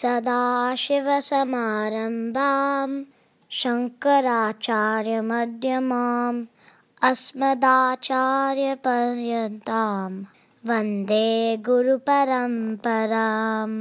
सदाशिवसमारम्भां शङ्कराचार्यमध्यमाम् अस्मदाचार्यपर्यन्तां वन्दे गुरुपरम्पराम्।